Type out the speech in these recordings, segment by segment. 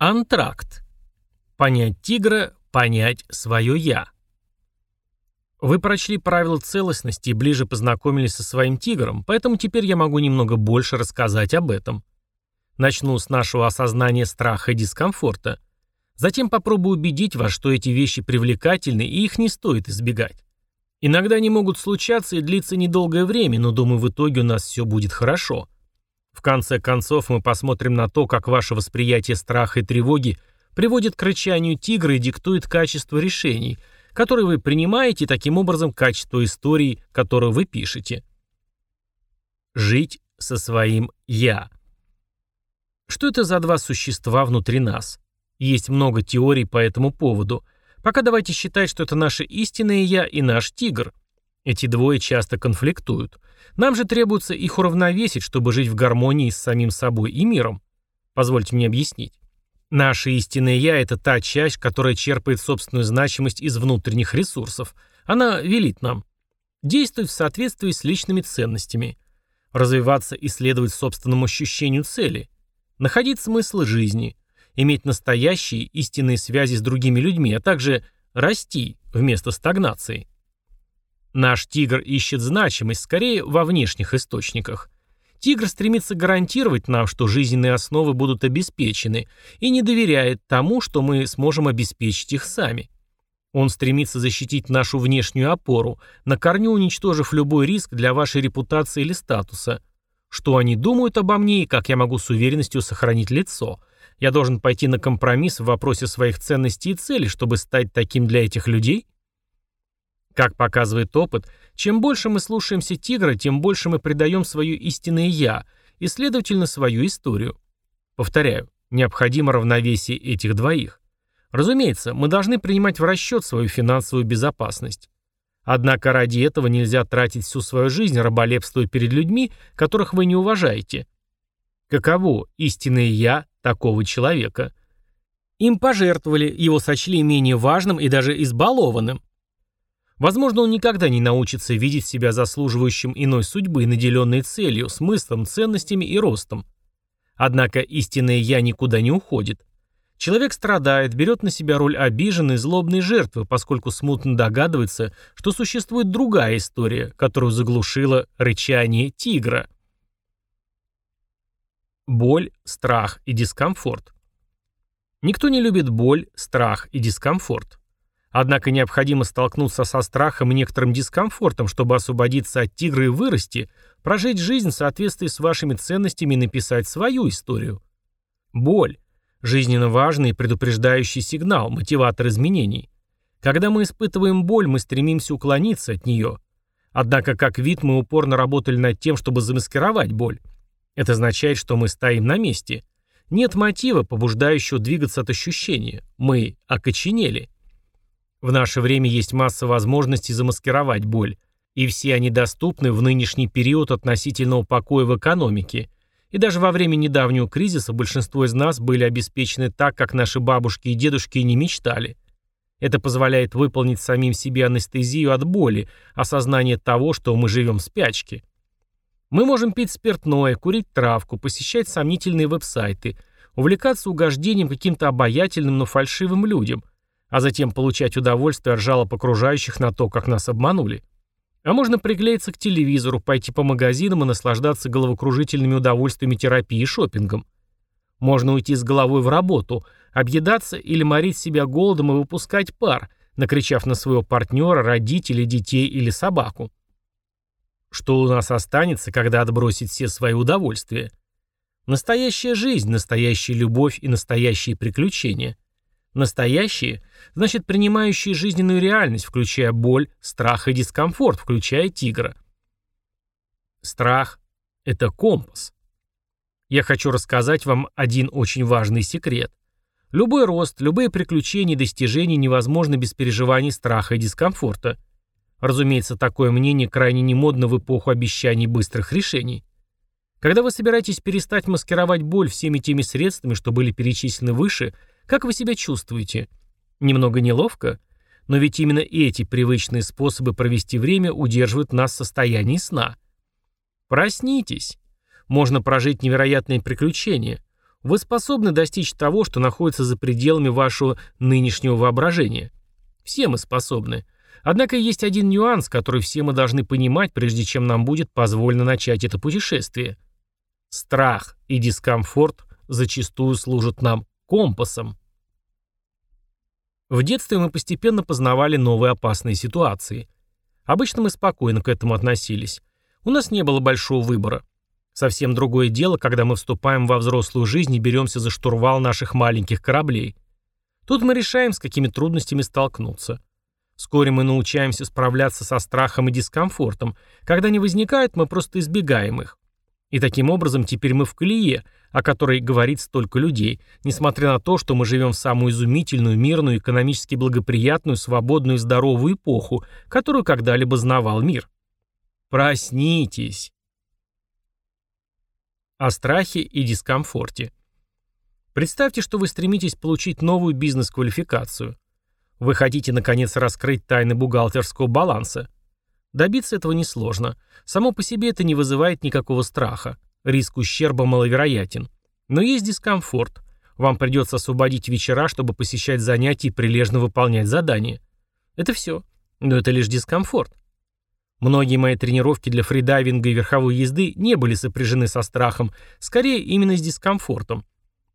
Антракт. Понять тигра, понять свое «я». Вы прочли правила целостности и ближе познакомились со своим тигром, поэтому теперь я могу немного больше рассказать об этом. Начну с нашего осознания страха и дискомфорта. Затем попробую убедить вас, что эти вещи привлекательны и их не стоит избегать. Иногда они могут случаться и длиться недолгое время, но думаю, в итоге у нас все будет хорошо. В конце концов мы посмотрим на то, как ваше восприятие страха и тревоги приводит к рычанию тигра и диктует качество решений, которые вы принимаете, и таким образом качество истории, которую вы пишете. Жить со своим «я». Что это за два существа внутри нас? Есть много теорий по этому поводу. Пока давайте считать, что это наше истинное «я» и наш тигр. Эти двое часто конфликтуют. Нам же требуется их уравновесить, чтобы жить в гармонии с самим собой и миром. Позвольте мне объяснить. Наше истинное «я» — это та часть, которая черпает собственную значимость из внутренних ресурсов. Она велит нам действовать в соответствии с личными ценностями, развиваться и следовать собственному ощущению цели, находить смысл жизни, иметь настоящие истинные связи с другими людьми, а также расти вместо стагнации. Наш тигр ищет значимость скорее во внешних источниках. Тигр стремится гарантировать нам, что жизненные основы будут обеспечены, и не доверяет тому, что мы сможем обеспечить их сами. Он стремится защитить нашу внешнюю опору, на корню уничтожив любой риск для вашей репутации или статуса. Что они думают обо мне и как я могу с уверенностью сохранить лицо. Я должен пойти на компромисс в вопросе своих ценностей и целей, чтобы стать таким для этих людей – как показывает опыт, чем больше мы слушаемся тигра, тем больше мы придаем свое истинное «я» и, следовательно, свою историю. Повторяю, необходимо равновесие этих двоих. Разумеется, мы должны принимать в расчет свою финансовую безопасность. Однако ради этого нельзя тратить всю свою жизнь, раболепствуя перед людьми, которых вы не уважаете. Каково истинное «я» такого человека? Им пожертвовали, его сочли менее важным и даже избалованным. Возможно, он никогда не научится видеть себя заслуживающим иной судьбы, наделенной целью, смыслом, ценностями и ростом. Однако истинное «я» никуда не уходит. Человек страдает, берет на себя роль обиженной, злобной жертвы, поскольку смутно догадывается, что существует другая история, которую заглушило рычание тигра. Боль, страх и дискомфорт. Никто не любит боль, страх и дискомфорт. Однако необходимо столкнуться со страхом и некоторым дискомфортом, чтобы освободиться от тигра и вырасти, прожить жизнь в соответствии с вашими ценностями и написать свою историю. Боль – жизненно важный предупреждающий сигнал, мотиватор изменений. Когда мы испытываем боль, мы стремимся уклониться от нее. Однако как вид мы упорно работали над тем, чтобы замаскировать боль. Это означает, что мы стоим на месте. Нет мотива, побуждающего двигаться от ощущения. Мы окоченели. В наше время есть масса возможностей замаскировать боль, и все они доступны в нынешний период относительного покоя в экономике. И даже во время недавнего кризиса большинство из нас были обеспечены так, как наши бабушки и дедушки и не мечтали. Это позволяет выполнить самим себе анестезию от боли, осознание того, что мы живем в спячке. Мы можем пить спиртное, курить травку, посещать сомнительные веб-сайты, увлекаться угождением каким-то обаятельным, но фальшивым людям – а затем получать удовольствие от жалоб окружающих на то, как нас обманули. А можно приклеиться к телевизору, пойти по магазинам и наслаждаться головокружительными удовольствиями терапии и шопингом. Можно уйти с головой в работу, объедаться или морить себя голодом и выпускать пар, накричав на своего партнера, родителей, детей или собаку. Что у нас останется, когда отбросить все свои удовольствия? Настоящая жизнь, настоящая любовь и настоящие приключения – Настоящие – значит принимающие жизненную реальность, включая боль, страх и дискомфорт, включая тигра. Страх – это компас. Я хочу рассказать вам один очень важный секрет. Любой рост, любые приключения и достижения невозможны без переживаний страха и дискомфорта. Разумеется, такое мнение крайне немодно в эпоху обещаний быстрых решений. Когда вы собираетесь перестать маскировать боль всеми теми средствами, что были перечислены выше – как вы себя чувствуете? Немного неловко? Но ведь именно эти привычные способы провести время удерживают нас в состоянии сна. Проснитесь. Можно прожить невероятные приключения. Вы способны достичь того, что находится за пределами вашего нынешнего воображения. Все мы способны. Однако есть один нюанс, который все мы должны понимать, прежде чем нам будет позволено начать это путешествие. Страх и дискомфорт зачастую служат нам компасом. В детстве мы постепенно познавали новые опасные ситуации. Обычно мы спокойно к этому относились. У нас не было большого выбора. Совсем другое дело, когда мы вступаем во взрослую жизнь и беремся за штурвал наших маленьких кораблей. Тут мы решаем, с какими трудностями столкнуться. Вскоре мы научаемся справляться со страхом и дискомфортом. Когда они возникают, мы просто избегаем их. И таким образом теперь мы в колее, о которой говорит столько людей, несмотря на то, что мы живем в самую изумительную, мирную, экономически благоприятную, свободную и здоровую эпоху, которую когда-либо знавал мир. Проснитесь! О страхе и дискомфорте. Представьте, что вы стремитесь получить новую бизнес-квалификацию. Вы хотите, наконец, раскрыть тайны бухгалтерского баланса. Добиться этого несложно. Само по себе это не вызывает никакого страха. Риск ущерба маловероятен. Но есть дискомфорт. Вам придется освободить вечера, чтобы посещать занятия и прилежно выполнять задания. Это все. Но это лишь дискомфорт. Многие мои тренировки для фридайвинга и верховой езды не были сопряжены со страхом, скорее именно с дискомфортом.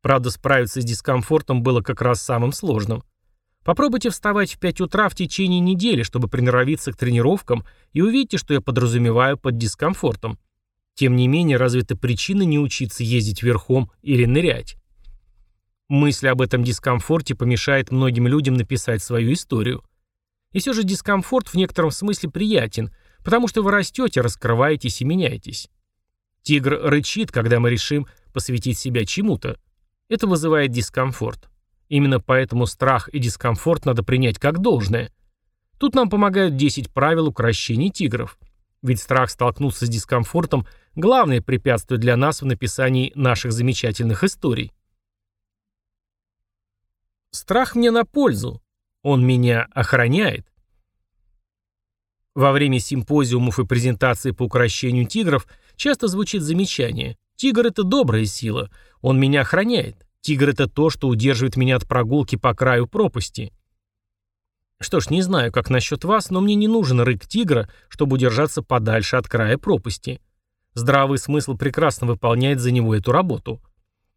Правда, справиться с дискомфортом было как раз самым сложным. Попробуйте вставать в 5 утра в течение недели, чтобы приноровиться к тренировкам, и увидите, что я подразумеваю под дискомфортом. Тем не менее, разве это причина не учиться ездить верхом или нырять? Мысль об этом дискомфорте помешает многим людям написать свою историю. И все же дискомфорт в некотором смысле приятен, потому что вы растете, раскрываетесь и меняетесь. Тигр рычит, когда мы решим посвятить себя чему-то. Это вызывает дискомфорт. Именно поэтому страх и дискомфорт надо принять как должное. Тут нам помогают 10 правил укрощения тигров. Ведь страх столкнуться с дискомфортом – главное препятствие для нас в написании наших замечательных историй. Страх мне на пользу. Он меня охраняет. Во время симпозиумов и презентаций по укрощению тигров часто звучит замечание «Тигр – это добрая сила, он меня охраняет. Тигр – это то, что удерживает меня от прогулки по краю пропасти». Что ж, не знаю, как насчет вас, но мне не нужен рык тигра, чтобы удержаться подальше от края пропасти. Здравый смысл прекрасно выполняет за него эту работу.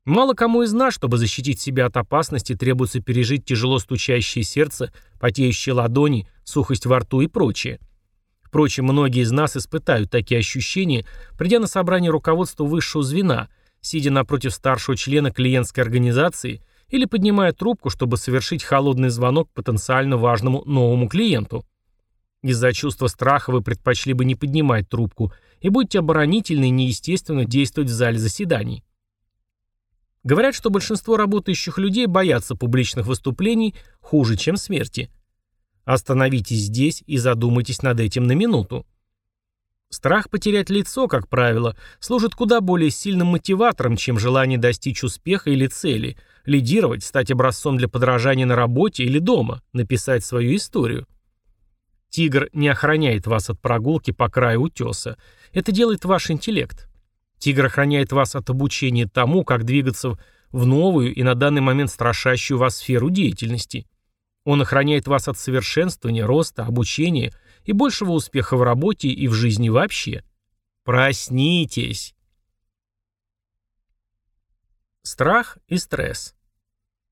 Мало кому из нас, чтобы защитить себя от опасности, требуется пережить тяжело стучащее сердце, потеющие ладони, сухость во рту и прочее. Впрочем, многие из нас испытают такие ощущения, придя на собрание руководства высшего звена, сидя напротив старшего члена клиентской организации или поднимая трубку, чтобы совершить холодный звонок потенциально важному новому клиенту. Из-за чувства страха вы предпочли бы не поднимать трубку и будете оборонительно и неестественно действовать в зале заседаний. Говорят, что большинство работающих людей боятся публичных выступлений хуже, чем смерти – Остановитесь здесь и задумайтесь над этим на минуту. Страх потерять лицо, как правило, служит куда более сильным мотиватором, чем желание достичь успеха или цели, лидировать, стать образцом для подражания на работе или дома, написать свою историю. Тигр не охраняет вас от прогулки по краю утеса. Это делает ваш интеллект. Тигр охраняет вас от обучения тому, как двигаться в новую и на данный момент страшащую вас сферу деятельности. Он охраняет вас от совершенствования, роста, обучения и большего успеха в работе и в жизни вообще. Проснитесь! Страх и стресс.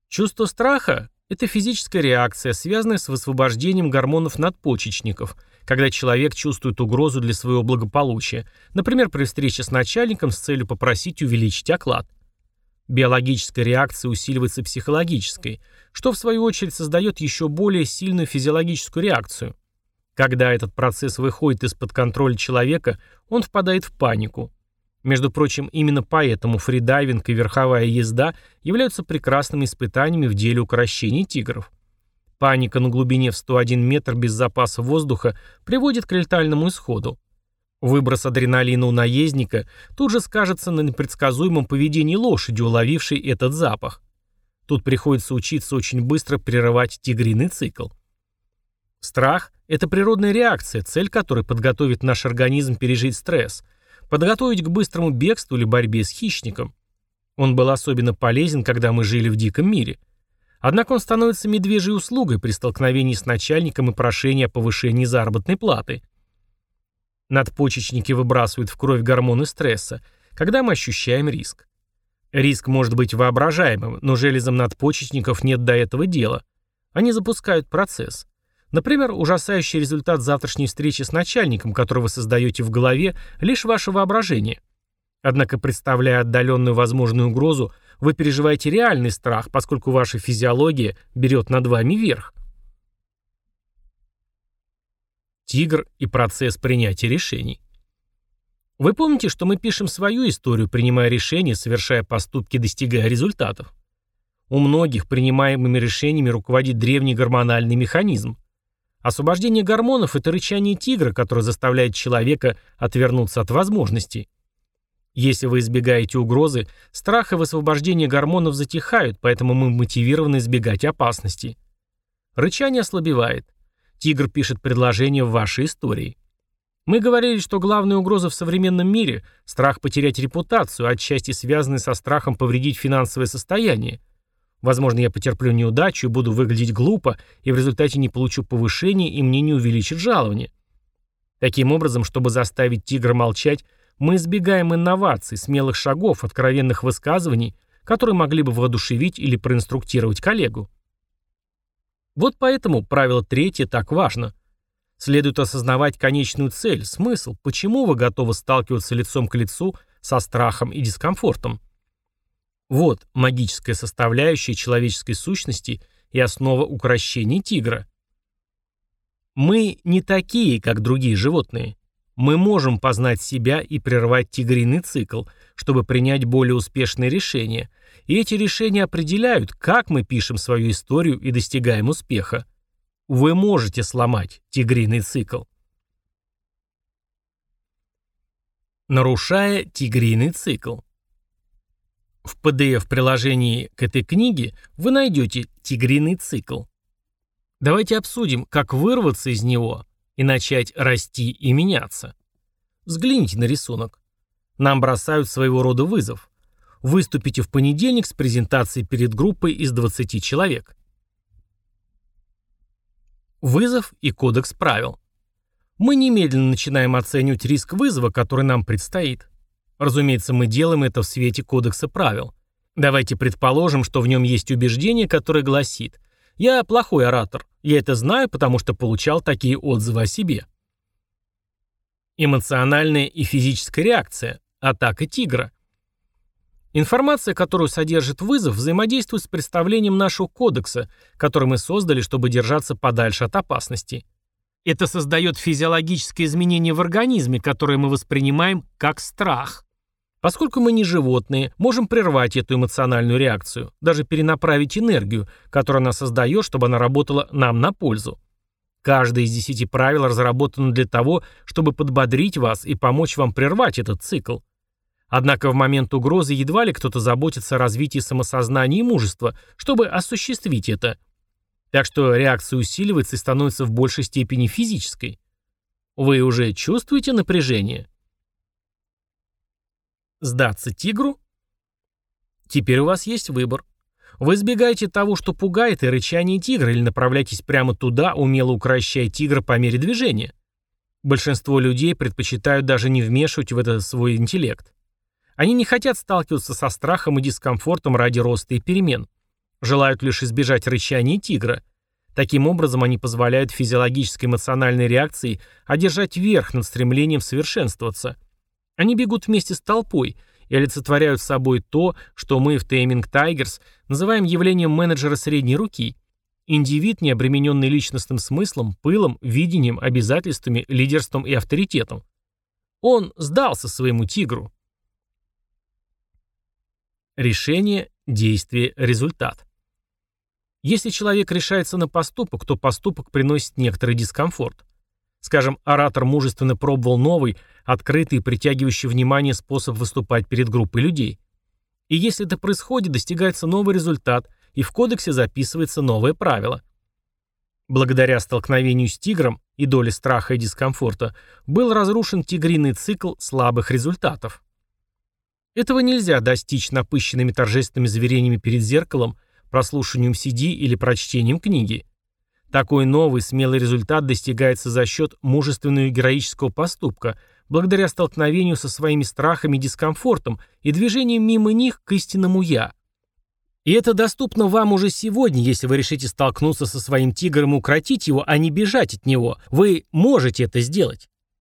Чувство страха – это физическая реакция, связанная с высвобождением гормонов надпочечников, когда человек чувствует угрозу для своего благополучия, например, при встрече с начальником с целью попросить увеличить оклад. Биологическая реакция усиливается психологической, что в свою очередь создает еще более сильную физиологическую реакцию. Когда этот процесс выходит из-под контроля человека, он впадает в панику. Между прочим, именно поэтому фридайвинг и верховая езда являются прекрасными испытаниями в деле укрощения тигров. Паника на глубине в 101 метр без запаса воздуха приводит к летальному исходу. Выброс адреналина у наездника тут же скажется на непредсказуемом поведении лошади, уловившей этот запах. Тут приходится учиться очень быстро прерывать тигриный цикл. Страх – это природная реакция, цель которой подготовит наш организм пережить стресс, подготовить к быстрому бегству или борьбе с хищником. Он был особенно полезен, когда мы жили в диком мире. Однако он становится медвежьей услугой при столкновении с начальником и прошении о повышении заработной платы. Надпочечники выбрасывают в кровь гормоны стресса, когда мы ощущаем риск. Риск может быть воображаемым, но железам надпочечников нет до этого дела. Они запускают процесс. Например, ужасающий результат завтрашней встречи с начальником, который вы создаете в голове, лишь ваше воображение. Однако, представляя отдаленную возможную угрозу, вы переживаете реальный страх, поскольку ваша физиология берет над вами верх. Тигр и процесс принятия решений. Вы помните, что мы пишем свою историю, принимая решения, совершая поступки, достигая результатов? У многих принимаемыми решениями руководит древний гормональный механизм. Освобождение гормонов – это рычание тигра, которое заставляет человека отвернуться от возможностей. Если вы избегаете угрозы, страх и высвобождение гормонов затихают, поэтому мы мотивированы избегать опасностей. Рычание ослабевает. Тигр пишет предложение в вашей истории. Мы говорили, что главная угроза в современном мире – страх потерять репутацию, отчасти связанный со страхом повредить финансовое состояние. Возможно, я потерплю неудачу и буду выглядеть глупо, и в результате не получу повышения, и мне не увеличат жалование. Таким образом, чтобы заставить тигра молчать, мы избегаем инноваций, смелых шагов, откровенных высказываний, которые могли бы воодушевить или проинструктировать коллегу. Вот поэтому правило третье так важно – Следует осознавать конечную цель, смысл, почему вы готовы сталкиваться лицом к лицу со страхом и дискомфортом. Вот магическая составляющая человеческой сущности и основа укрощения тигра. Мы не такие, как другие животные. Мы можем познать себя и прервать тигриный цикл, чтобы принять более успешные решения. И эти решения определяют, как мы пишем свою историю и достигаем успеха. Вы можете сломать тигриный цикл. Нарушая тигриный цикл. В PDF-приложении к этой книге вы найдете тигриный цикл. Давайте обсудим, как вырваться из него и начать расти и меняться. Взгляните на рисунок. Нам бросают своего рода вызов. Выступите в понедельник с презентацией перед группой из 20 человек. Вызов и кодекс правил. Мы немедленно начинаем оценивать риск вызова, который нам предстоит. Разумеется, мы делаем это в свете кодекса правил. Давайте предположим, что в нем есть убеждение, которое гласит «Я плохой оратор. Я это знаю, потому что получал такие отзывы о себе». Эмоциональная и физическая реакция. Атака тигра. Информация, которую содержит вызов, взаимодействует с представлением нашего кодекса, который мы создали, чтобы держаться подальше от опасности. Это создает физиологическое изменение в организме, которое мы воспринимаем как страх. Поскольку мы не животные, можем прервать эту эмоциональную реакцию, даже перенаправить энергию, которую она создает, чтобы она работала нам на пользу. Каждое из десяти правил разработано для того, чтобы подбодрить вас и помочь вам прервать этот цикл. Однако в момент угрозы едва ли кто-то заботится о развитии самосознания и мужества, чтобы осуществить это. Так что реакция усиливается и становится в большей степени физической. Вы уже чувствуете напряжение? Сдаться тигру? Теперь у вас есть выбор. Вы избегаете того, что пугает и рычание тигра, или направляйтесь прямо туда, умело укращая тигра по мере движения. Большинство людей предпочитают даже не вмешивать в это свой интеллект. Они не хотят сталкиваться со страхом и дискомфортом ради роста и перемен. Желают лишь избежать рычания тигра. Таким образом, они позволяют физиологической эмоциональной реакции одержать верх над стремлением совершенствоваться. Они бегут вместе с толпой и олицетворяют собой то, что мы в Taming Tigers называем явлением менеджера средней руки. Индивид, не обремененный личностным смыслом, пылом, видением, обязательствами, лидерством и авторитетом. Он сдался своему тигру. Решение, действие, результат. Если человек решается на поступок, то поступок приносит некоторый дискомфорт. Скажем, оратор мужественно пробовал новый, открытый и притягивающий внимание способ выступать перед группой людей. И если это происходит, достигается новый результат, и в кодексе записывается новое правило. Благодаря столкновению с тигром и доле страха и дискомфорта был разрушен тигриный цикл слабых результатов. Этого нельзя достичь напыщенными торжественными заверениями перед зеркалом, прослушиванием CD или прочтением книги. Такой новый, смелый результат достигается за счет мужественного и героического поступка, благодаря столкновению со своими страхами и дискомфортом и движением мимо них к истинному «я». И это доступно вам уже сегодня, если вы решите столкнуться со своим тигром и укротить его, а не бежать от него. Вы можете это сделать.